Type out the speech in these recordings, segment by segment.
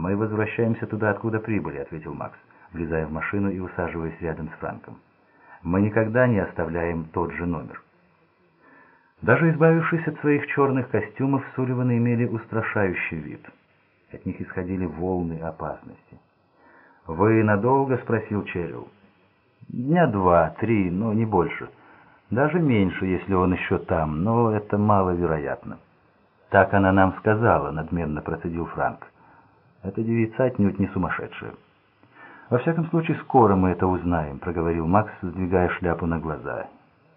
«Мы возвращаемся туда, откуда прибыли», — ответил Макс, влезая в машину и усаживаясь рядом с Франком. «Мы никогда не оставляем тот же номер». Даже избавившись от своих черных костюмов, Сулливаны имели устрашающий вид. От них исходили волны опасности. «Вы надолго?» — спросил Черилл. «Дня два, три, но не больше. Даже меньше, если он еще там, но это маловероятно». «Так она нам сказала», — надменно процедил Франк. «Эта девица отнюдь не сумасшедшая». «Во всяком случае, скоро мы это узнаем», — проговорил Макс, сдвигая шляпу на глаза.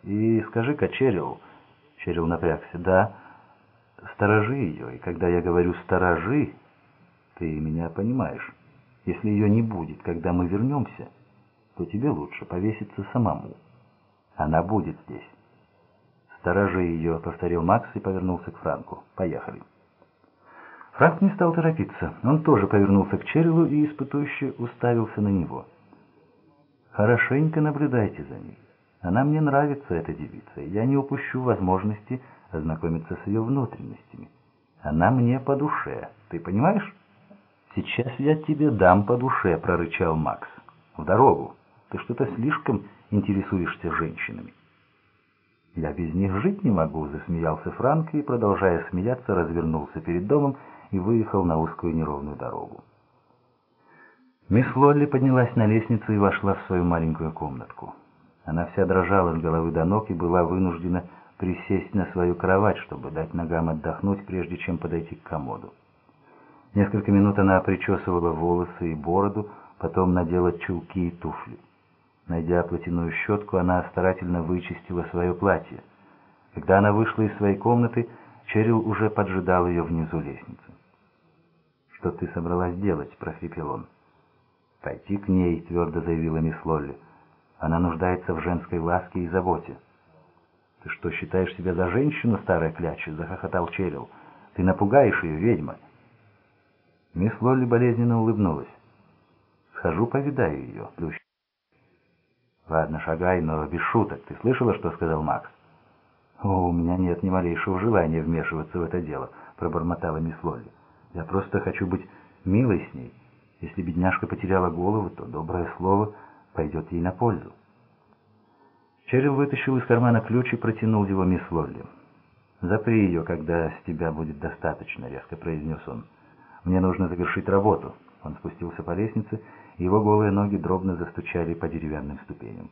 «И скажи-ка, Черилл...» Черил напрягся. «Да, сторожи ее, и когда я говорю «сторожи», ты меня понимаешь. Если ее не будет, когда мы вернемся, то тебе лучше повеситься самому. Она будет здесь». «Сторожи ее», — повторил Макс и повернулся к Франку. «Поехали». Франк не стал торопиться. Он тоже повернулся к Черилу и испытующе уставился на него. «Хорошенько наблюдайте за ней. Она мне нравится, эта девица, я не упущу возможности ознакомиться с ее внутренностями. Она мне по душе, ты понимаешь? Сейчас я тебе дам по душе, прорычал Макс. В дорогу. Ты что-то слишком интересуешься женщинами. Я без них жить не могу, засмеялся Франк и, продолжая смеяться, развернулся перед домом и выехал на узкую неровную дорогу. Мисс Лолли поднялась на лестницу и вошла в свою маленькую комнатку. Она вся дрожала с головы до ног и была вынуждена присесть на свою кровать, чтобы дать ногам отдохнуть, прежде чем подойти к комоду. Несколько минут она причесывала волосы и бороду, потом надела чулки и туфли. Найдя платяную щетку, она старательно вычистила свое платье. Когда она вышла из своей комнаты, Черил уже поджидал ее внизу лестницы. «Что ты собралась делать?» — прохрипел он. «Пойти к ней», — твердо заявила мисс Лолли. Она нуждается в женской ласке и заботе. «Ты что, считаешь себя за женщину, старая кляча?» — захохотал Черил. «Ты напугаешь ее, ведьма!» Мисс Лолли болезненно улыбнулась. «Схожу, повидаю ее, плющ». «Ладно, шагай, но без шуток. Ты слышала, что сказал Макс?» «О, у меня нет ни малейшего желания вмешиваться в это дело», — пробормотала мисс Лолли. «Я просто хочу быть милой с ней. Если бедняжка потеряла голову, то доброе слово пойдет ей на пользу. Черил вытащил из кармана ключ и протянул его мисс Лолли. «Запри ее, когда с тебя будет достаточно», — резко произнес он. «Мне нужно завершить работу». Он спустился по лестнице, и его голые ноги дробно застучали по деревянным ступеням.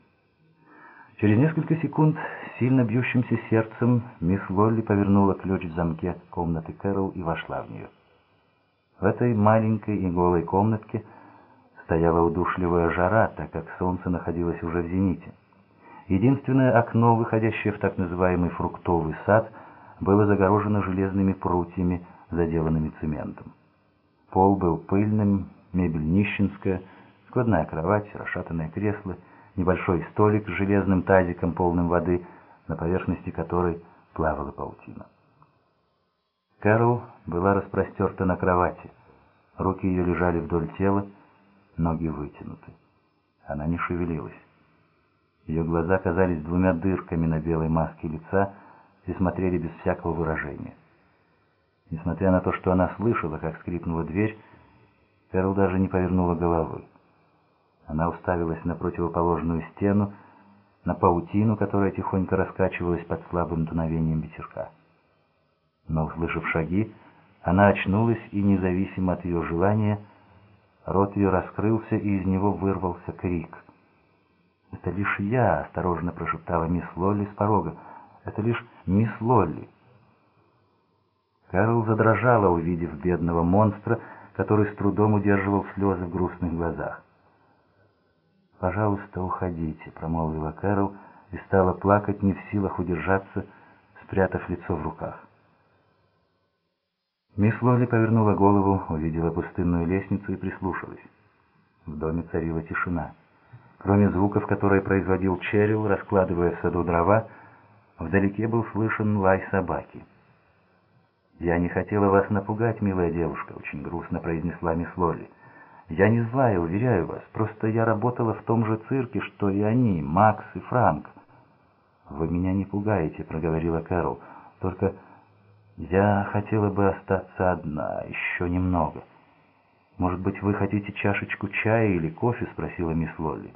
Через несколько секунд сильно бьющимся сердцем мисс Лолли повернула ключ в замке комнаты Кэрол и вошла в нее. В этой маленькой и голой комнатке Стояла удушливая жара, так как солнце находилось уже в зените. Единственное окно, выходящее в так называемый фруктовый сад, было загорожено железными прутьями, заделанными цементом. Пол был пыльным, мебель нищенская, складная кровать, расшатанное кресло, небольшой столик с железным тазиком, полным воды, на поверхности которой плавала паутина. Кэрол была распростерта на кровати. Руки ее лежали вдоль тела, ноги вытянуты. Она не шевелилась. Ее глаза казались двумя дырками на белой маске лица и смотрели без всякого выражения. Несмотря на то, что она слышала, как скрипнула дверь, Кэрол даже не повернула головы. Она уставилась на противоположную стену, на паутину, которая тихонько раскачивалась под слабым дуновением ветерка. Но, услышав шаги, она очнулась и, независимо от ее желания, Рот ее раскрылся, и из него вырвался крик. «Это лишь я!» — осторожно прошептала мисс Лолли с порога. «Это лишь мисс Лолли!» Карл задрожала, увидев бедного монстра, который с трудом удерживал слезы в грустных глазах. «Пожалуйста, уходите», — промолвила Кэрол и стала плакать, не в силах удержаться, спрятав лицо в руках. Мисс Лоли повернула голову, увидела пустынную лестницу и прислушалась. В доме царила тишина. Кроме звуков, которые производил Черил, раскладывая в саду дрова, вдалеке был слышен лай собаки. «Я не хотела вас напугать, милая девушка», — очень грустно произнесла мисс Лоли. «Я не злая, уверяю вас, просто я работала в том же цирке, что и они, Макс и Франк». «Вы меня не пугаете», — проговорила Кэрол, — «только...» Я хотела бы остаться одна, еще немного. «Может быть, вы хотите чашечку чая или кофе?» — спросила мисс Лолли.